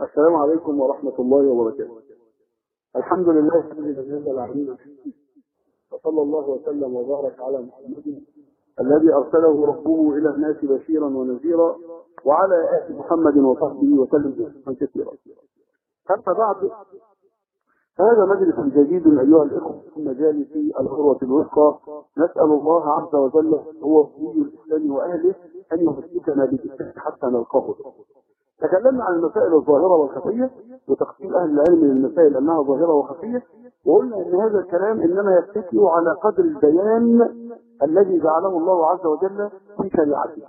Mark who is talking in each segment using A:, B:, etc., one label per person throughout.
A: السلام عليكم ورحمة الله وبركاته. الحمد لله لم يزل علينا. وصلى الله وسلم وبارك على محمد الذي أرسله ربه إلى الناس بشيرا ونذيرا وعلى آل محمد وصحبه وسلم تسليما كثيرا. أما بعد هذا مجلس جديد أيها الإخوة في مجالس العروة الوثقى. نسأل الله عز وجل هو ولي الإسلام وأهله أن يمسكنا بالإسلام حتى نلقاه. تكلمنا عن المسائل الظاهرة والخفية وتقسيم أهل العلم للمسائل أنها ظاهرة وخفية وقلنا أن هذا الكلام إنما يتكئ على قدر البيان الذي جعله الله عز وجل في شريعته.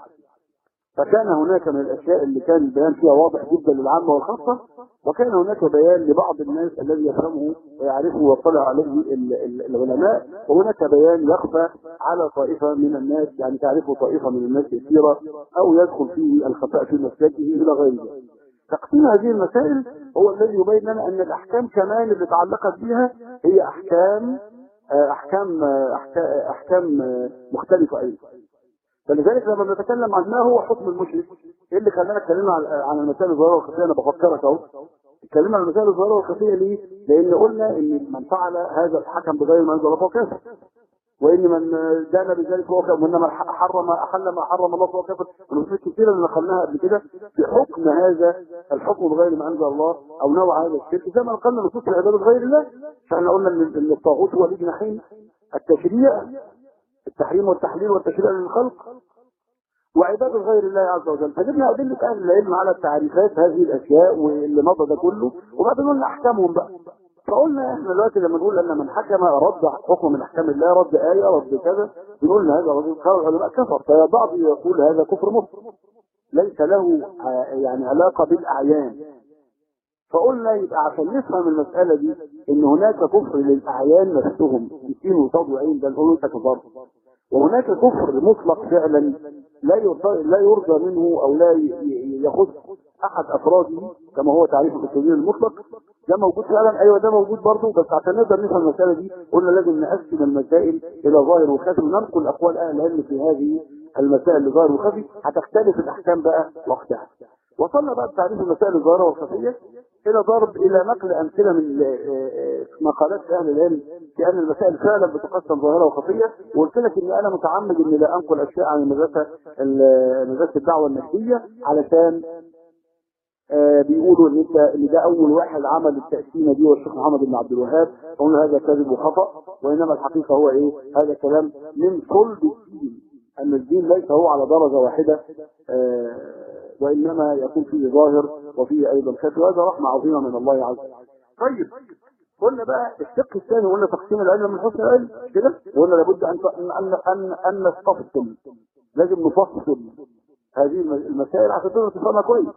A: فكان هناك من الأشياء اللي كان البيان فيها واضح جدا للعامة والخاصة وكان هناك بيان لبعض الناس الذي يفهمه ويعرفه ويطلع عليه ال- ال- العلماء وهناك بيان يخفى على طائفة من الناس يعني تعرفه طائفة من الناس كثيرة أو يدخل فيه الخفاء في مسلكه إلى غير ذلك تقسيم هذه المسائل هو الذي يبين لنا أن الأحكام كمان اللي تعلقت بها هي أحكام آه، أحكام آه، أحكام, أحكام آه، مختلفة أيضا. فلذلك لما نتكلم عن ما هو حكم المشرك إيه اللي خلانا اتكلمنا عن المسائل الظاهره والخفيه أنا بفكرك أهو. اتكلمنا عن المسائل الظاهره والخفيه ليه؟ لأن قلنا إن من فعل هذا الحكم بغير ما أنزل الله فهو كافر. وإن من دان بذلك فهو كافر. وإنما حرم أحل ما حرم الله فهو كافر. النصوص كثيره اللي نقلناها قبل كده في حكم هذا الحكم بغير ما أنزل الله أو نوع هذا الشرك. زي ما نقلنا نصوص العبادة بغير الله فإحنا قلنا ان الطاغوت هو ليه جناحين التشريع. التحريم والتحليل والتشريع للخلق وعباد غير الله عز وجل. فجبنا أدلة أهل العلم على التعريفات هذه الأشياء واللي مضى ده كله. وبعدين قلنا أحكامهم بقى فقلنا إحنا دلوقتي لما نقول أن من حكم رد حكم من أحكام الله رد آية رد كذا بنقول هذا رجل قال العلماء كفر. فبعض يقول هذا كفر مطلق ليس له يعني علاقة بالأعيان. فقلنا يبقى عشان نفهم المسألة دي إن هناك كفر للأعيان نفسهم. يسين وصاد وعين ده نقول انت كفر. وهناك كفر مطلق فعلا لا لا يرضى منه أو لا يخص أحد أفراده كما هو تعريف التدين المطلق. ده موجود فعلا. أيوه ده موجود برضه. بس عشان نقدر نفهم المسألة دي قلنا لازم نقسم المسائل إلى ظاهر وخفي وننقل أقوال أهل العلم في هذه المسائل لظاهر وخفي. هتختلف الأحكام بقى وقتها. وصلنا بقى بتعريف المسائل الظاهرة والخفية. إلى ضرب إلى نقل أمثلة من آه، آه، مقالات أهل العلم في المسائل فعلا بتقسم ظاهرة وخفية وقلت لك ان أنا متعمد إني لا أنقل أشياء عن المدرسة ال- مدرسة الدعوة النجديه علشان آه، بيقولوا إن أنت إن ده أول واحد عمل التقسيمة دي هو الشيخ محمد بن عبد الوهاب قلنا هذا كذب وخطأ وإنما الحقيقة هو إيه؟ هذا كلام من صلب الدين أن الدين ليس هو على درجة واحدة آه، وإنما يكون فيه ظاهر وفيه أيضا خفي وهذا رحمة عظيمة من الله عز وجل. طيب قلنا بقى الشق الثاني قلنا تقسيم العلم من حسن العلم كده؟ وقلنا لابد أن ان ان ان نستفصل لازم نفصل هذه المسائل عشان تقدر تفهمها كويس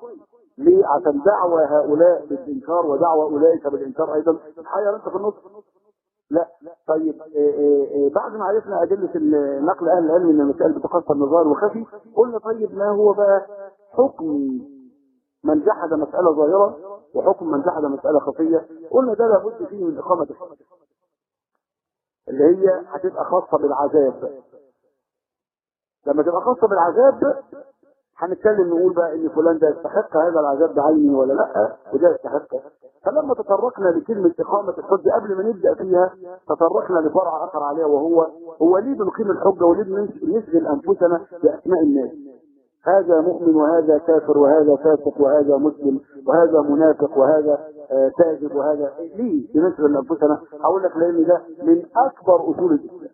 A: ليه؟ عشان دعوة هؤلاء بالإنكار ودعوة أولئك بالإنكار أيضا الحقيقة أنت في النص لا طيب إيه إيه إيه بعد ما عرفنا أدلة ال- نقل أهل العلم أن المسائل بتقسم نظار وخفي قلنا طيب ما هو بقى حكم من جحد مسألة ظاهرة وحكم من جحد مسألة خفية. قلنا ده لابد فيه من إقامة الحكم اللي هي هتبقى خاصة بالعذاب. لما تبقى خاصة بالعذاب هنتكلم نقول بقى إن فلان ده يستحق هذا العذاب بعينه ولا لأ؟ وده يستحقه فلما تطرقنا لكلمة إقامة الحجة قبل ما نبدأ فيها تطرقنا لفرع آخر عليها وهو هو ليه بنقيم الحجة وليه بنش- نشغل أنفسنا بأسماء الناس؟ هذا مؤمن وهذا كافر وهذا فاسق وهذا مسلم وهذا منافق وهذا آه، كاذب وهذا. ليه؟ بنشغل أنفسنا هقول لك لأن ده من أكبر أصول الإسلام.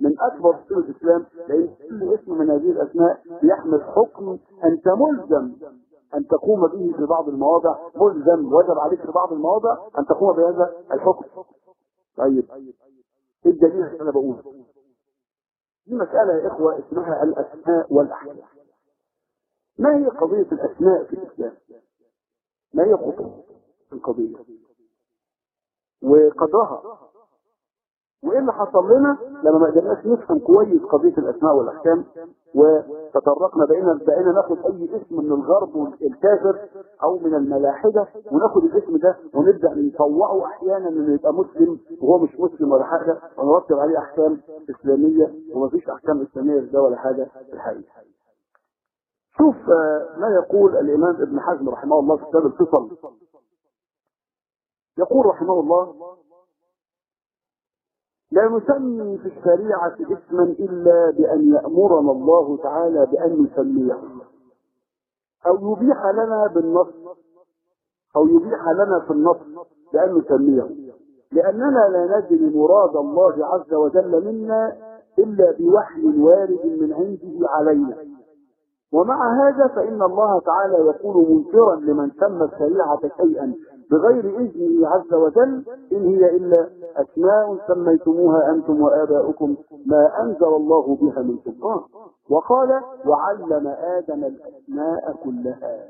A: من أكبر أصول الإسلام لأن كل اسم من هذه الأسماء يحمل حكم انت ملزم أن تقوم به في بعض المواضع. ملزم وجب عليك في بعض المواضع أن تقوم بهذا الحكم. طيب. إيه الدليل؟ اللي أنا بقوله دي مسألة يا إخوة اسمها الأسماء والأحكام. ما هي قضية الأسماء في الإسلام؟ ما هي خطوة القضية؟ وقدرها وإيه اللي حصل لنا لما ما قدرناش نفهم كويس قضية الأسماء والأحكام وتطرقنا بقينا بقينا ناخد أي اسم من الغرب والكافر أو من الملاحدة وناخد الاسم ده ونبدأ نطوعه أحيانا إنه يبقى مسلم وهو مش مسلم ولا حاجة ونرتب عليه أحكام إسلامية ومفيش أحكام إسلامية في ده ولا حاجة في الحقيقة. شوف ما يقول الإمام ابن حزم رحمه الله في كتاب الفصل يقول رحمه الله لا نسمي في الشريعة اسما إلا بأن يأمرنا الله تعالى بأن نسميه أو يبيح لنا بالنص أو يبيح لنا في النص بأن نسميه لأننا لا ندري مراد الله عز وجل منا إلا بوحي وارد من عنده علينا. ومع هذا فإن الله تعالى يقول منكرا لمن سمى الشريعة شيئا بغير إذنه عز وجل إن هي إلا أسماء سميتموها أنتم وآباؤكم ما أنزل الله بها من سلطان. وقال وعلم آدم الأسماء كلها.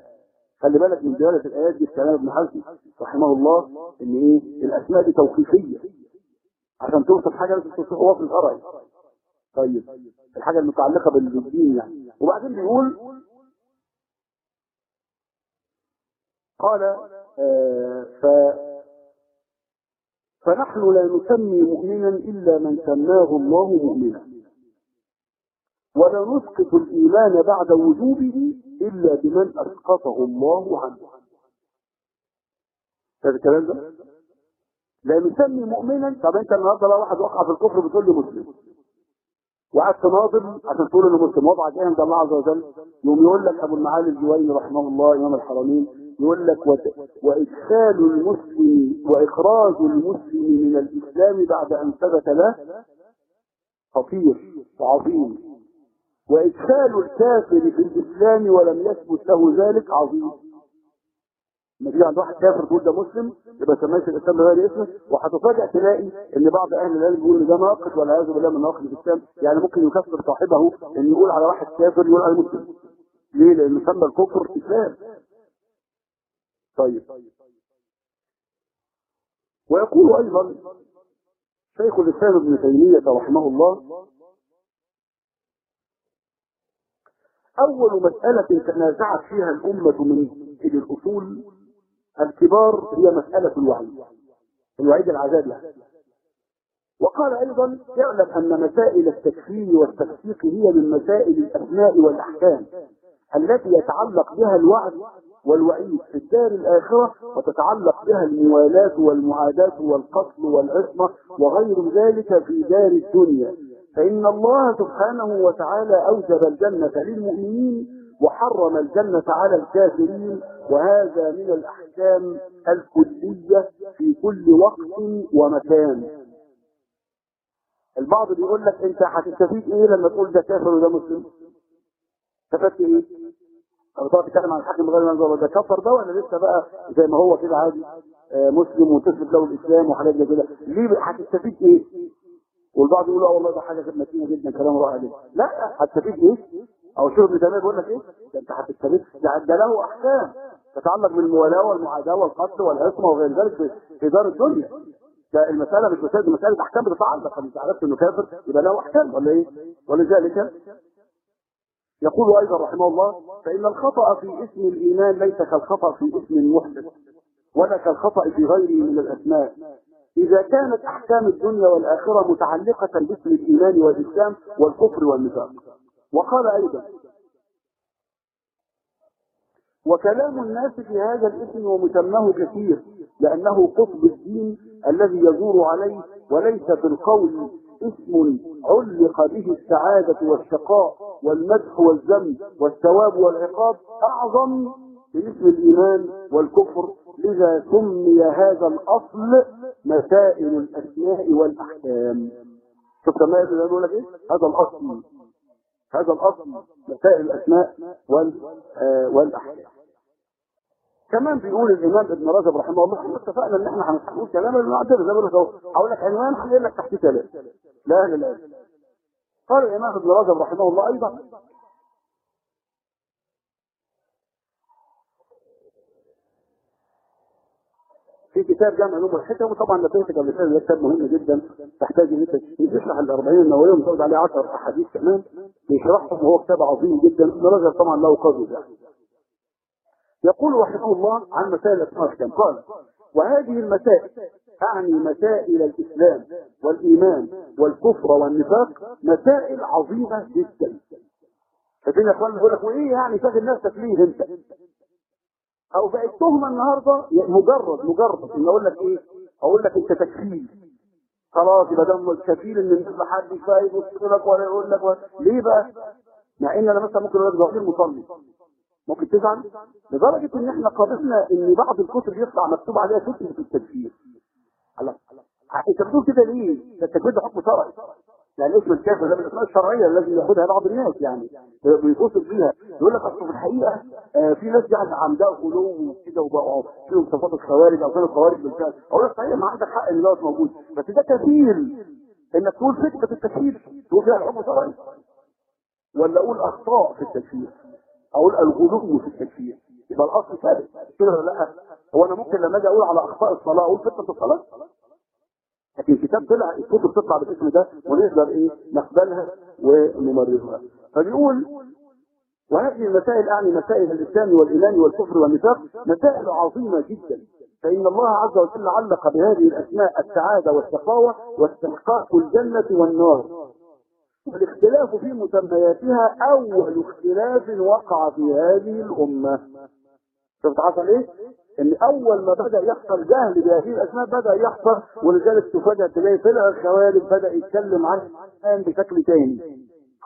A: خلي بالك من دلالة الآيات دي كلام ابن حزم رحمه الله إن إيه؟ الأسماء دي توقيفية. عشان توصف حاجة لازم توصفها في الفرع طيب الحاجة المتعلقة بالدين يعني. وبعدين بيقول قال آه ف فنحن لا نسمي مؤمنا إلا من سماه الله مؤمنا. ولا نسقط الإيمان بعد وجوبه إلا بمن أسقطه الله عنه. هذا الكلام ده؟ لا نسمي مؤمنا. طب أنت النهارده لو واحد وقع في الكفر بتقول له مسلم. وقعد تناظر عشان تقول إنه مسلم وضعك إيه عند الله عز وجل يقوم يقول لك أبو المعالي الجويني رحمه الله إمام الحرمين يقول لك وإدخال المسلم وإخراج المسلم من الإسلام بعد أن ثبت له خطير وعظيم. وإدخال الكافر في الإسلام ولم يثبت له ذلك عظيم. لما تيجي عند واحد كافر تقول ده مسلم يبقى سميت الإسلام بغير اسمه وهتفاجئ تلاقي إن بعض أهل العلم بيقول ان ده ناقص والعياذ بالله من نواقص الإسلام. يعني ممكن يكفر صاحبه إن يقول على واحد كافر يقول عليه مسلم. ليه؟ لأن سمى الكفر إسلام. طيب. ويقول أيضا شيخ الإسلام ابن تيمية رحمه الله أول مسألة تنازعت فيها الأمة من الأصول الكبار هي مسألة الوعيد الوعيد العذاب يعني. وقال أيضا اعلم أن مسائل التكفير والتفسيق هي من مسائل الأسماء والأحكام التي يتعلق بها الوعد والوعيد في الدار الآخرة وتتعلق بها الموالاة والمعاداة والقتل والعصمة وغير ذلك في دار الدنيا. فإن الله سبحانه وتعالى أوجب الجنة للمؤمنين وحرم الجنة على الكافرين وهذا من الأحكام الكلية في كل وقت ومكان. البعض بيقول لك أنت هتستفيد إيه لما تقول ده كافر وده مسلم؟ استفدت إيه؟ أو تقعد تتكلم عن الحاكم غير منظور ده كفر ده ولا لسه بقى زي ما هو كده عادي آه مسلم وتثبت له الإسلام وحاجات زي كده. ليه هتستفيد إيه؟ والبعض يقول آه والله ده حاجة متينه جدا كلام رائع جدا. لا هتستفيد إيه؟ أو شوف ابن تيميه بيقول لك إيه؟ ده أنت هتستفيد ده, له أحكام تتعلق بالموالاه والمعاداة والقتل والعصمة وغير ذلك في دار الدنيا. ده المسألة مش مساله مسألة أحكام بتتعلق أنت عرفت إنه كافر يبقى له أحكام. ولا إيه؟ ولذلك يقول أيضا رحمه الله فإن الخطأ في اسم الإيمان ليس كالخطأ في اسم المحدث ولا كالخطأ في غيره من الأسماء. إذا كانت أحكام الدنيا والآخرة متعلقة باسم الإيمان والإسلام والكفر والنفاق. وقال أيضا وكلام الناس في هذا الاسم ومسماه كثير لأنه قطب الدين الذي يدور عليه وليس في القول اسم علق به السعادة والشقاء والمدح والذم والثواب والعقاب أعظم من اسم الإيمان والكفر. لذا سمي هذا الأصل مسائل الأسماء والأحكام. شفت ما يقول لك إيه؟ هذا الأصل. هذا الأصل مسائل الأسماء آه والأحكام. كمان بيقول الإمام ابن رجب رحمه الله إحنا اتفقنا إن إحنا هنقول كلام اللي نعتبر زي ما بقول هقول لك عنوان هقول لك تحت كلام. لا لا لا. قال الإمام ابن رجب رحمه الله أيضا في كتاب جامع علوم الحكم وطبعا نتيجه قبل كده ده كتاب مهم جدا تحتاج إن أنت تشرح ال 40 النوويه ومزود عليه 10 أحاديث كمان بيشرحهم وهو كتاب عظيم جدا. ابن رجب طبعا له قدر يعني. يقول رحمه الله عن مسائل الاسماء والاحكام قال وهذه المسائل تعني مسائل الإسلام والإيمان والكفر والنفاق مسائل عظيمة جدا. ففين يا اخوان يقول لك وإيه يعني شاغل نفسك ليه أنت؟ أو بقت تهمه النهارده مجرد مجرد. إن أقول لك إيه؟ أقول لك أنت تكفيل خلاص يبقى ده الكفيل إن الناس محدش بقى يبص لك ولا يقول لك ليه بقى؟ مع إن أنا مثلا ممكن أقول لك ضمير مصلي. ممكن تزعل؟ لدرجة إن إحنا قابلنا إن بعض الكتب يطلع مكتوب عليها كتب في التكفير. أنت بتقول كده ليه؟ ده التكفير ده حكم شرعي. يعني اسم الكافر ده من الأسماء الشرعية التي يأخذها بعض الناس يعني بيتصل بيها يقول لك أصل في الحقيقة آه في ناس يعني عندها غلو وكده وبقوا فيهم صفات الخوارج أو كانوا خوارج بالفعل أقول لك صحيح ما عندك حق إن دوت موجود بس ده كفيل إنك تقول فكرة التكفير تقول فيها الحكم شرعي ولا أقول أخطاء في التكفير؟ أقول الغلو في التكفير. يبقى الأصل ثابت. كده لا هو أنا ممكن لما أجي أقول على أخطاء الصلاة أقول فتنه الصلاة؟ لكن الكتاب طلع الكتب تطلع بالاسم ده ونقدر إيه؟ نقبلها ونمررها. فبيقول وهذه المسائل أعني مسائل الإسلام والإيمان والكفر والنفاق مسائل عظيمة جدا. فإن الله عز وجل علق بهذه الأسماء السعادة والشقاوة واستحقاق الجنة والنار. والاختلاف في مسمياتها أول اختلاف وقع في هذه الأمة. شفت حصل إيه؟ إن أول ما بدأ يحصل جهل بهذه الأسماء بدأ يحصل ولذلك تفاجئ تلاقي طلع الخوارج بدأ يتكلم عن الاسلام بشكل تاني.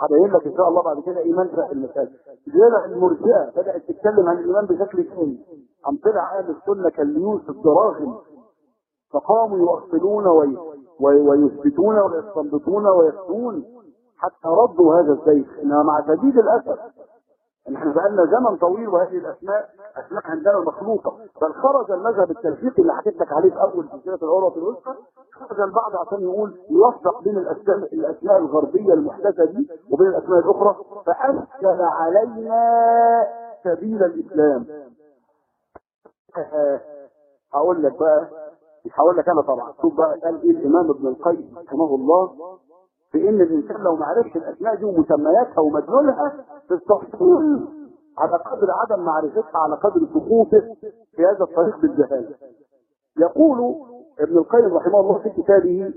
A: هبين لك إن شاء الله بعد كده إيمان في المساجد طلع المرجئة بدأت تتكلم عن الإيمان بشكل تاني. قام طلع أهل السنة كالليوس الدراغم فقاموا يؤصلون وي... وي... ويثبتون ويستنبطون ويفتون حتى ردوا هذا الزيف انها مع شديد الأسف ان إحنا بقالنا زمن طويل وهذه الأسماء أسماء عندنا مخلوقه بل خرج المذهب التلفيقي اللي حكيت لك عليه في أول سلسلة العروه الوسطى خرج البعض عشان يقول يوفق بين الأسماء الأسماء الغربية المحدثه دي وبين الأسماء الأخرى فاشكل علينا سبيل الإسلام. هقول لك بقى مش هقول لك أنا طبعا. شوف بقى قال إيه الإمام ابن القيم رحمه الله؟ في ان الإنسان لو ما عرفش الأسماء دي ومسمياتها ومدلولها تستحصل على قدر عدم معرفتها على قدر سقوطه في هذا الطريق بالجهاله. يقول ابن القيم رحمه الله في كتابه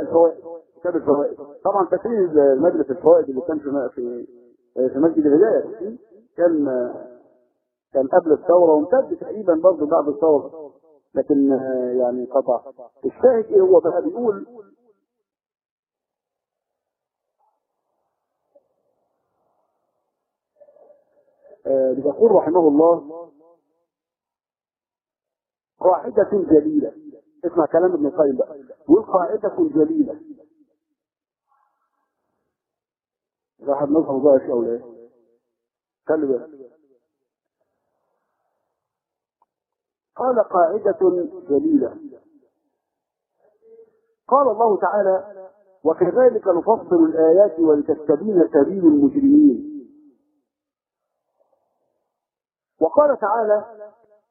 A: الفوائد كتاب الفوائد طبعا فاكرين مجلس الفوائد اللي كان في في مسجد الهداية كان كان قبل الثورة وامتد تقريبا برضه بعد الثورة لكن يعني قطع. الشاهد إيه هو؟ بقى بيقول آه بيقول رحمه الله قاعدة جليلة. اسمع كلام ابن القيم بقى. يقول قاعدة جليلة. واحد مذهب ضعيف أو لا؟ خلي بالك. قال قاعدة جليلة. قال الله تعالى وكذلك نفصل الآيات ولتستبين سبيل المجرمين. وقال تعالى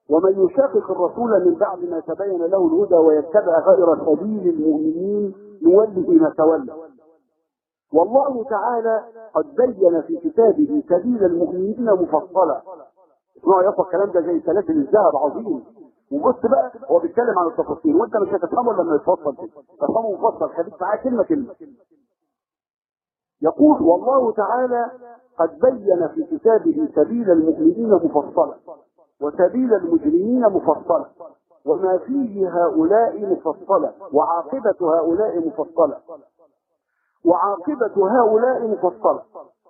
A: ومن يشاقق الرسول من بعد ما تبين له الهدى ويتبع غير سبيل المؤمنين نوله ما تولى والله تعالى قد بين في كتابه سبيل المؤمنين مفصلا. اسمعوا يا الكلام ده زي سلاسل الذهب عظيم. وبص بقى هو بيتكلم عن التفاصيل وانت مش هتفهمه لما يتفصل كده. تفهمه مفصل خليك معاه كلمة كلمة. يقول والله تعالى قد بين في كتابه سبيل المؤمنين مفصلا وسبيل المجرمين مفصلا وما فيه هؤلاء مفصلا وعاقبة هؤلاء مفصلة وعاقبة هؤلاء مفصلة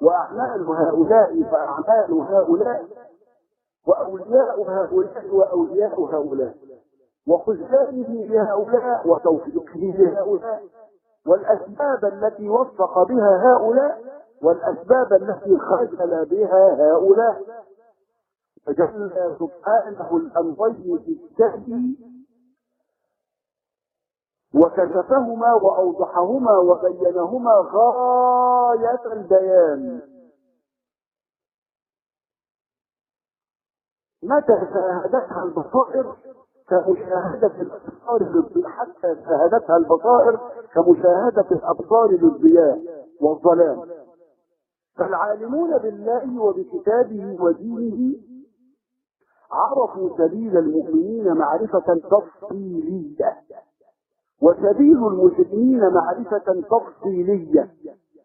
A: وأعمال هؤلاء فأعمال هؤلاء وأولياء هؤلاء وأولياء هؤلاء. وخذلانه لهؤلاء وتوفيقه لهؤلاء. والأسباب التي وفق بها هؤلاء والأسباب التي خذل بها هؤلاء. فجعل سبحانه الأمرين في الكهف وكشفهما وأوضحهما وبينهما غاية البيان. متى شاهدتها البصائر كمشاهدة الأبصار حتى شاهدتها البصائر كمشاهدة الأبصار للضياء والظلام. فالعالمون بالله وبكتابه ودينه عرفوا سبيل المؤمنين معرفة تفصيلية وسبيل المسلمين معرفة تفصيلية.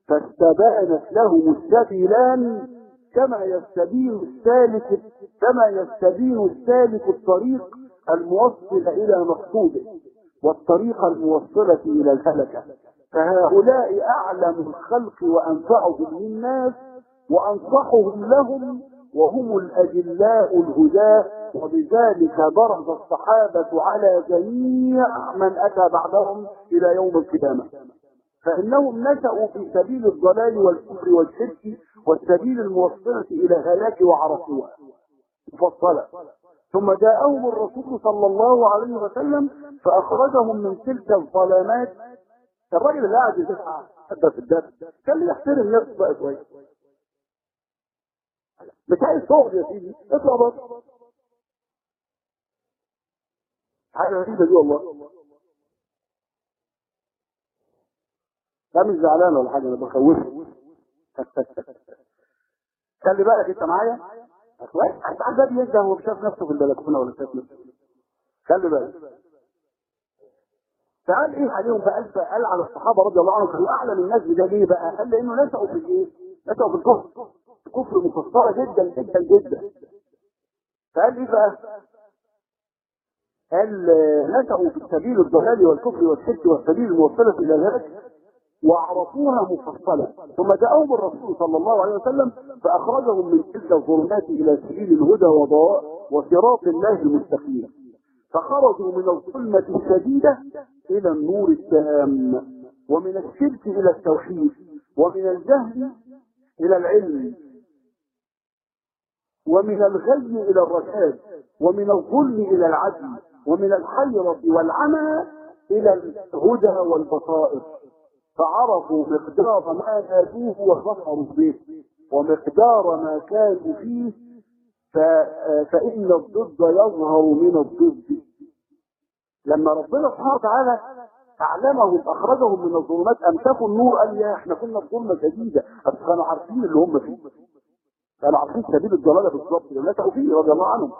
A: فاستبانت لهم السبيلان كما يستبين السالك كما يستبين السالك الطريق الموصل إلى مقصوده والطريق الموصلة إلى الهلكة. فهؤلاء أعلم الخلق وأنفعهم للناس وأنصحهم لهم وهم الأجلاء الهداة وبذلك برز الصحابة على جميع من أتى بعدهم إلى يوم القيامة. فإنهم نشأوا في سبيل الضلال والكفر والشرك والسبيل الموصلة إلى هلاك وعرفوها. مفصلة. ثم جاءهم الرسول صلى الله عليه وسلم فأخرجهم من تلك الظلامات. الراجل اللي قاعد يدفع حتى في الدرس كان يحترم نفسه بقى شوية. مش عايز تقعد يا سيدي. اطلع بره حاجة غريبة دي والله. لا مش زعلان ولا حاجة أنا بخوفه. خلي بالك أنت معايا؟ كويس ده بينسى هو مش شايف نفسه في البلكونة ولا شايف نفسه. خلي بالك. فقال إيه عليهم؟ فقال قال على الصحابة رضي الله عنهم كانوا اعلم الناس بده ليه بقى؟ قال لأنه نشأوا في الايه؟ نشأوا في الكفر. كفر مفسره جدا جدا جدا. فقال إيه بقى؟ قال نشأوا في سبيل الضلال والكفر والشرك والسبيل الموصلة إلى ذلك وعرفوها مفصلة. ثم جاءهم الرسول صلى الله عليه وسلم فأخرجهم من تلك الظلمات إلى سبيل الهدى وضاء وصراط الله المستقيم. فخرجوا من الظلمة الشديدة إلى النور التام ومن الشرك إلى التوحيد ومن الجهل إلى العلم ومن الغي إلى الرشاد ومن الظلم إلى العدل ومن الحيرة والعمى إلى الهدى والبصائر. فعرفوا مقدار ما نادوه وظفروا به ومقدار ما كانوا فيه. فإن الضد يظهر من الضد. لما ربنا سبحانه وتعالى أعلمهم أخرجهم من الظلمات أمسكوا النور قال يا إحنا كنا في ظلمة شديدة. بس كانوا عارفين اللي هم فيه. كانوا عارفين سبيل الضلالة بالظبط نشأوا فيه رضي الله عنهم.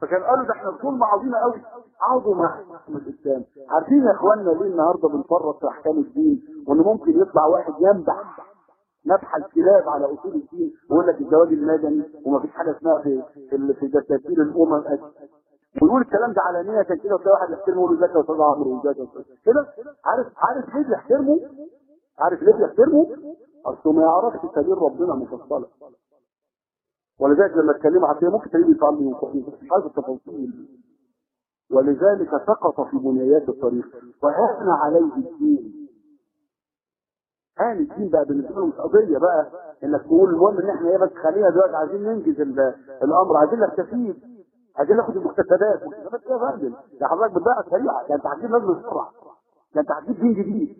A: فكان قالوا ده إحنا الظلمة عظيمة قوي. عوضوا مع حكم الإسلام. عارفين يا إخواننا ليه النهاردة بنفرط في أحكام الدين وإن ممكن يطلع واحد ينبح نبح الكلاب على أصول الدين ويقول لك الزواج المدني ومفيش حاجة اسمها في في دساتير الأمم. ويقول الكلام ده علانيه كان كده وتلاقي واحد يحترمه يقول ازيك يا أستاذ عمرو يا كده؟ عارف عارف ليه بيحترمه؟ عارف ليه بيحترمه؟ اصله ما يعرفش سبيل ربنا مفصلة. ولذلك لما اتكلموا عن ممكن تلاقيه بيصلي مش عايز التفاصيل. ولذلك سقط في بنيات الطريق. وهان عليه الدين. هان الدين بقى بالنسبة له مش قضية بقى إنك تقول المهم إن إحنا إيه بس خلينا دلوقتي عايزين ننجز الأمر. عايزين نستفيد عايزين ناخد المكتسبات. المكتسبات إيه يا فندم. ده حضرتك بتضيع سريعه ده أنت هتجيب نازل بسرعة. ده أنت هتجيب دين جديد.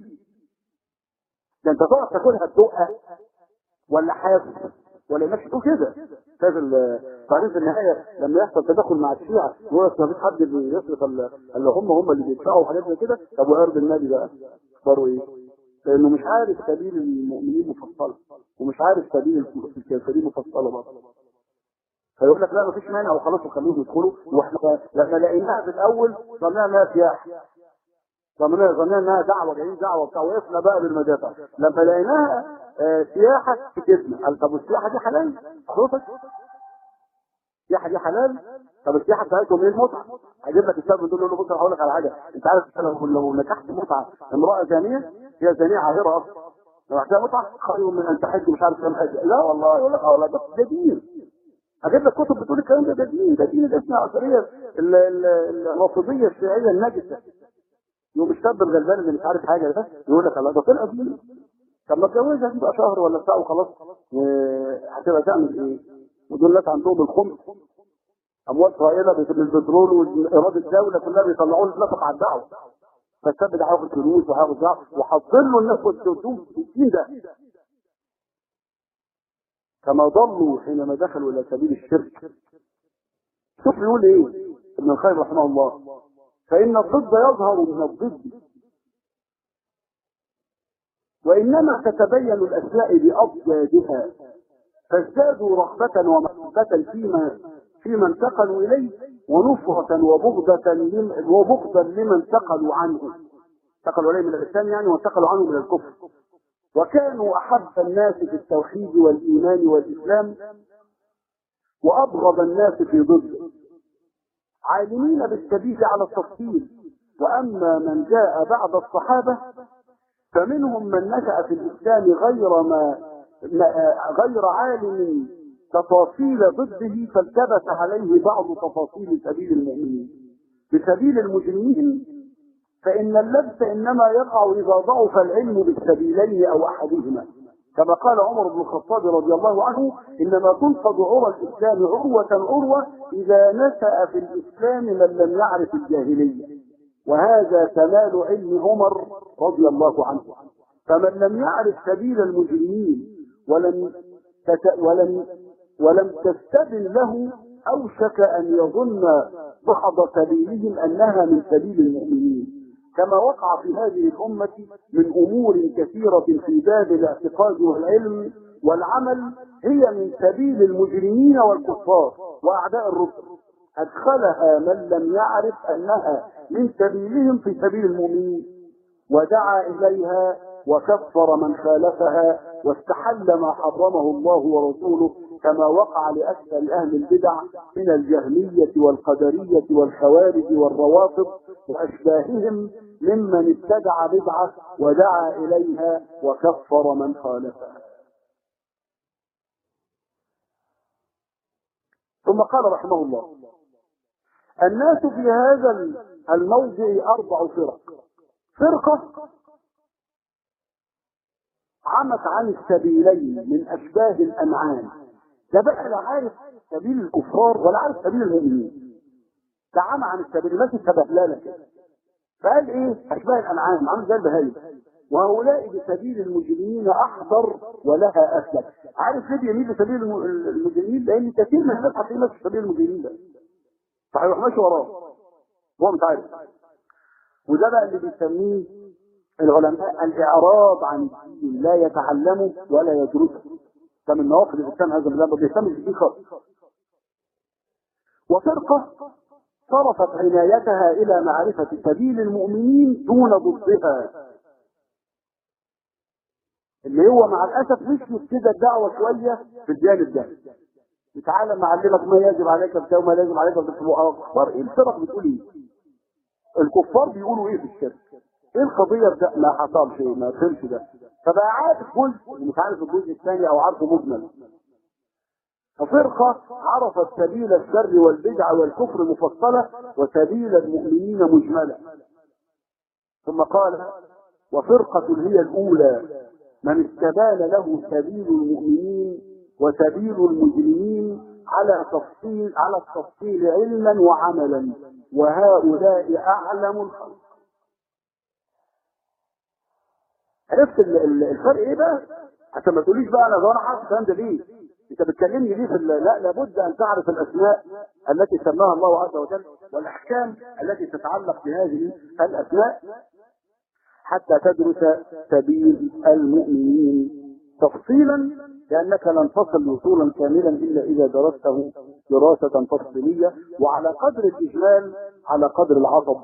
A: ده أنت تقعد تاكلها تدقها ولا حاسس ولا الناس تقول كده؟ بعدين في النهاية لما يحصل تدخل مع الشيعة يقول لك ما فيش حد بيصرف اللي هم هم اللي بيدفعوا حاجات كده. طب وعرض النبي بقى؟ اخباره إيه؟ لأنه مش عارف سبيل المؤمنين مفصلة ومش عارف سبيل الكافرين مفصلة برضه. فيقول لك لا مفيش مانع وخلاص وخليهم يدخلوا. وإحنا لما لقيناها في الأول ظننا سياحه ظننا ظننا إنها دعوة جايين دعوة بتاع وقفنا بقى بالمدافع لما لقيناها آه سياحة سكتنا قال طب السياحة دي حلال؟ حضرتك السياحة دي حلال؟ طب السياحة بتاعتهم إيه المتعة؟ هجيب لك السبب تقول له بص هقول لك على حاجة. أنت عارف لو لو نكحت متعة امرأة زانية هي زانية عاهرة أصلا. لو احتاج متعة خير من أن تحج مش عارف كم حاجة لا والله يقول لك أه لا ده دين. هجيب لك كتب بتقول الكلام ده ده دين ده دين الاسماء العصريه الرافضية الشيعية النجسة. يوم الشاب الغلبان اللي مش عارف حاجة ده يقول لك الله ده طلع دين طب ما تجوزها تبقى شهر ولا ساعة وخلاص هتبقى تعمل إيه؟ ودول ناس عندهم الخمس أموال طائله بالبترول واراده الدولة كلها بيطلعوا له نفق على الدعوة. فالشاب ده هياخد فلوس وهياخد دعوة. وحاطين له الناس والتوتوم في ده. كما ضلوا حينما دخلوا إلى سبيل الشرك. شوف يقول إيه؟ ابن الخير رحمه الله. فإن الضد يظهر من الضد. وإنما تتبين الاشياء بأضدادها فازدادوا رغبة ومحبة فيما فيما انتقلوا إليه ونفرة وبغضة وبغضا لما انتقلوا عنه. انتقلوا إليه من الإسلام يعني وانتقلوا عنه من الكفر. وكانوا أحب الناس في التوحيد والإيمان والإسلام وأبغض الناس في ضده. عالمين بالسبيل على التفصيل. وأما من جاء بعد الصحابة فمنهم من نشأ في الإسلام غير ما غير عالم تفاصيل ضده فالتبس عليه بعض تفاصيل سبيل المؤمنين. بسبيل المجرمين فإن اللبس إنما يقع إذا ضعف العلم بالسبيلين أو أحدهما. كما قال عمر بن الخطاب رضي الله عنه إنما تنقض عرى الإسلام عروة عروة إذا نشأ في الإسلام من لم يعرف الجاهلية. وهذا كمال علم عمر رضي الله عنه. فمن لم يعرف سبيل المجرمين ولم تت... ولم ولم تستبن له أوشك أن يظن بعض سبيلهم أنها من سبيل المؤمنين. كما وقع في هذه الأمة من أمور كثيرة في باب الاعتقاد والعلم والعمل هي من سبيل المجرمين والكفار وأعداء الرسل. أدخلها من لم يعرف أنها من سبيلهم في سبيل المؤمنين. ودعا إليها وكفر من خالفها واستحل ما حرمه الله ورسوله كما وقع لأكثر أهل البدع من الجهمية والقدرية والخوارج والروافض وأشباههم ممن ابتدع بدعة ودعا إليها وكفر من خالفها. ثم قال رحمه الله الناس في هذا الموضع أربع فرق. فرقة عمت عن السبيلين من أشباه الأنعام. ده بقى لا عارف سبيل الكفار ولا عارف سبيل المؤمنين. ده عمى عن السبيل ماشي كبهلالة كده فقال إيه؟ أشباه الأنعام عامل زي البهايم وهؤلاء بسبيل المجرمين أحضر ولها أسلك عارف ليه بيميل لسبيل المجرمين؟ لأن كثير من الناس هتلاقيه ماشي سبيل المجرمين ده. فهيروح ماشي وراه. هو مش عارف. وده بقى اللي بيسميه العلماء الإعراض عن الدين. لا يتعلمه ولا يدرسه ده من نواقض الإسلام هذا البلاد ما خالص. وفرقة صرفت عنايتها إلى معرفة سبيل المؤمنين دون ضدها. اللي هو مع الأسف مشيت كده الدعوة شوية في الجانب ده. تعالى معلمك ما يجب عليك بتاع وما لازم عليك بتاع إيه؟ الفرق بتقول إيه؟ الكفار بيقولوا إيه في الشرك؟ إيه القضية ده؟ ما حصلش ما فهمش ده. فبقى عارف جزء ومش عارف الجزء الثاني أو عارفه مجمل. ففرقة عرفت سبيل الشر والبدع والكفر مفصلة وسبيل المؤمنين مجملة. ثم قال وفرقة هي الأولى من استبان له سبيل المؤمنين وسبيل المجرمين على تفصيل على التفصيل علما وعملا وهؤلاء أعلم الخلق. عرفت الفرق إيه بقى؟ عشان ما تقوليش بقى أنا أنا عارف الكلام ده ليه؟ انت بتكلمني ليه في لا لابد أن تعرف الأسماء التي سماها الله عز وجل والأحكام التي تتعلق بهذه الأسماء حتى تدرس سبيل المؤمنين تفصيلا لأنك لن تصل وصولا كاملا إلا إذا درسته دراسة تفصيلية وعلى قدر الإجمال على قدر العصب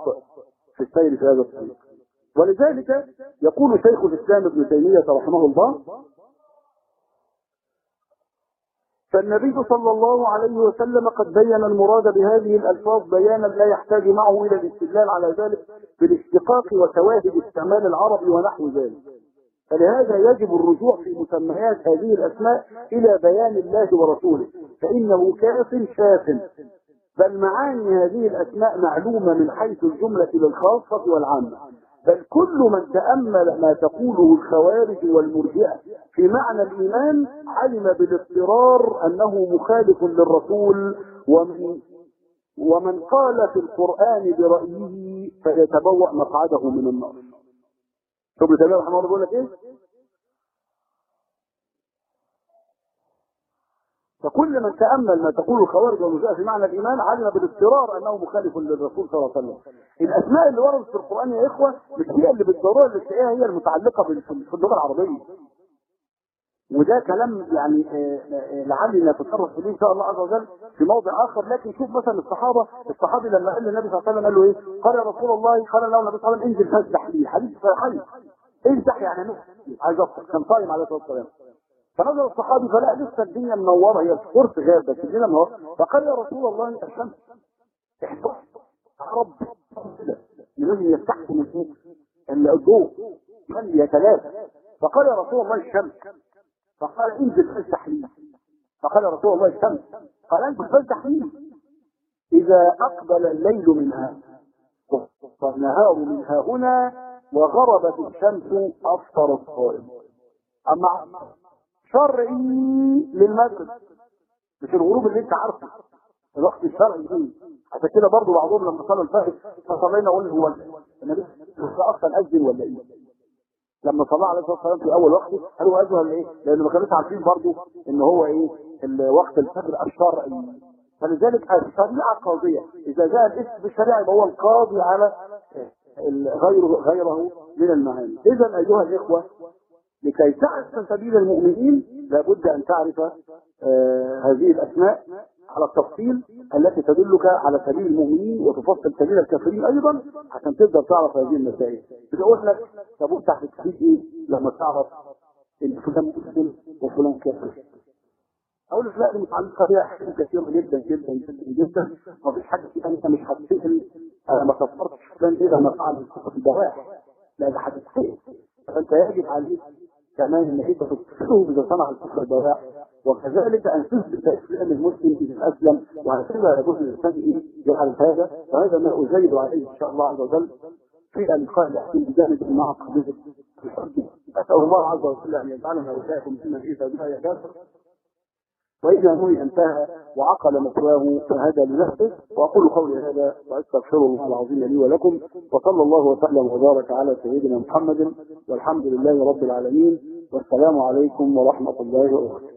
A: في السير في هذا الطريق. ولذلك يقول شيخ الإسلام ابن تيمية رحمه الله فالنبي صلى الله عليه وسلم قد بين المراد بهذه الألفاظ بيانا لا يحتاج معه إلى الاستدلال على ذلك بالاشتقاق وشواهد استعمال العرب ونحو ذلك. فلهذا يجب الرجوع في مسميات هذه الأسماء إلى بيان الله ورسوله فإنه كاف شاف. بل معاني هذه الأسماء معلومة من حيث الجملة للخاصة والعامة. بل كل من تأمل ما تقوله الخوارج والمرجئة في معنى الإيمان علم بالاضطرار أنه مخالف للرسول ومن ومن قال في القرآن برأيه فيتبوأ مقعده من النار شوف تيمية رحمه الله بيقول لك إيه؟ فكل من تأمل ما تقول الخوارج والمرجئة في معنى الإيمان علم بالاضطرار أنه مخالف للرسول صلى الله عليه وسلم. الأسماء اللي وردت في القرآن يا إخوة مش هي اللي بالضرورة اللي تلاقيها هي المتعلقة في اللغة العربية. وده كلام يعني لعلي نتصرف فيه إن شاء الله عز وجل في موضع آخر لكن شوف مثلا الصحابة الصحابي لما قال للنبي صلى الله عليه وسلم قال له إيه؟ قال يا رسول الله قال له النبي صلى الله عليه وسلم انزل فاسبح لي حديث صحيح امسح يعني مسح عايز افطر كان صايم عليه الصلاة والسلام فنزل الصحابي فلا لسه الدنيا منورة هي الفرس غاب بس الدنيا منورة. فقال يا رسول الله الشمس احفظ رب لازم يستحكم من الضوء من يتلافى فقال يا رسول الله الشمس. فقال انزل فافتح لي فقال يا رسول الله الشمس. قال انزل فافتح لي إذا أقبل الليل منها والنهار منها هنا وغربت الشمس أفطر الصائم. أما شرعي للمغرب مش الغروب اللي أنت عارفه الوقت الشرعي فيه عشان كده برضه بعضهم لما صلوا الفجر فصلينا قلنا هو النبي أصلا اذن ولا إيه؟ لما صلى عليه الصلاة والسلام في أول وقته قالوا اذن ولا إيه؟ لأن ما كانوش عارفين برضه إن هو إيه؟ وقت الفجر الشرعي فلذلك الشريعة قاضية إذا جاء الاسم بالشريعه يبقى هو القاضي على غيره غيره من المعاني اذا أيها الإخوة لكي تعرف سبيل المؤمنين لابد أن تعرف آه هذه الأسماء على التفصيل التي تدلك على سبيل المؤمنين وتفصل سبيل الكافرين أيضا عشان تقدر تعرف هذه المسائل. بتقول لك طب انت هتستفيد إيه لما تعرف إن فلان مسلم وفلان كافر. أقول لك لا دي متعلقه بيها احكام كثيرة جدا جدا جدا جدا. ما فيش حاجة فيها أنت مش هتسال أنا ما كفرتش فلان إيه لما فعل الكفر ده هتتسال فأنت يجب عليك كمان ان انت تكفره إذا صنع الكفر البواح وكذلك أن تثبت اسلام المسلم اذا اسلم وهكذا يجوز الانسان إيه يفعل هذا وهذا ما ازيد عليه إن شاء الله عز وجل في اللقاء الأخير بجانب مع قضيه الحج أسأل الله عز وجل أن يجعلنا وإياكم ممن إذا بها يكافر وإذا نوي أنتهى وعقل مثواه فهذا لنفسه. وأقول قولي هذا وأستغفر الله العظيم لي ولكم. وصلى الله وسلم وبارك على سيدنا محمد. والحمد لله رب العالمين. والسلام عليكم ورحمة الله وبركاته.